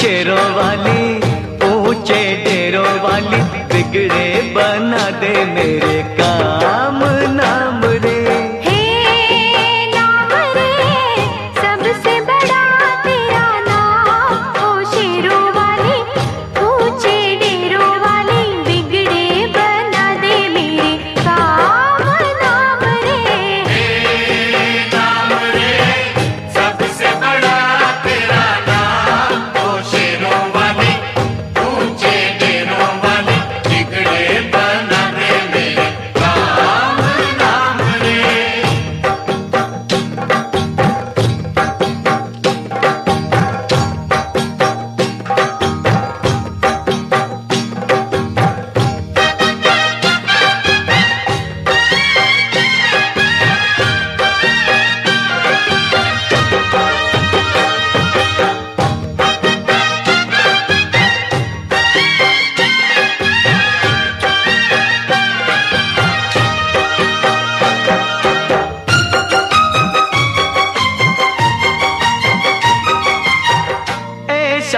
शेरों वाली ऊँचे डेरों वाली बिगड़े बना दे मेरे काम।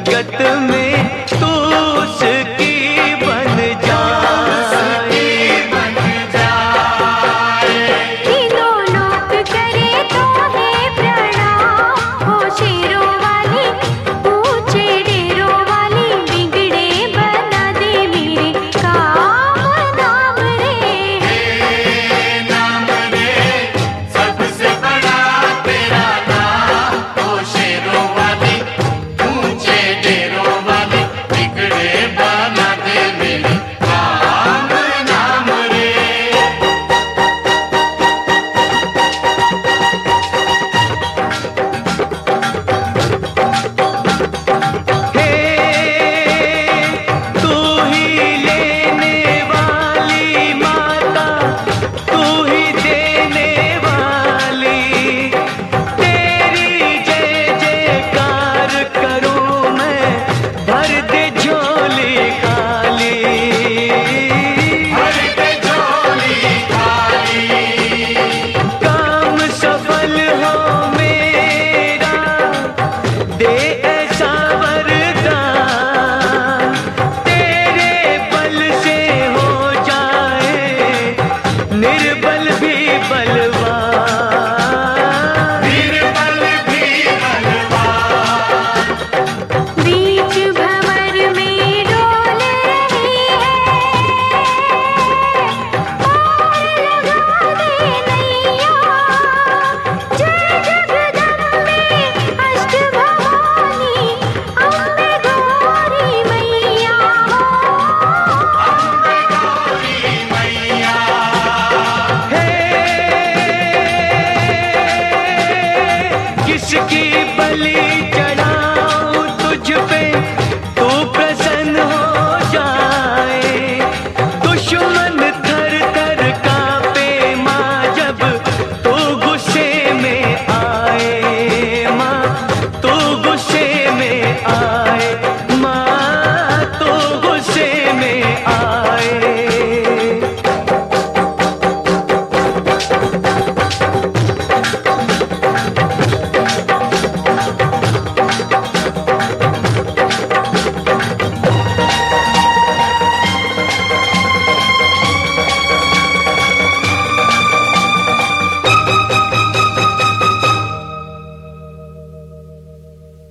जगत में किसकी बलि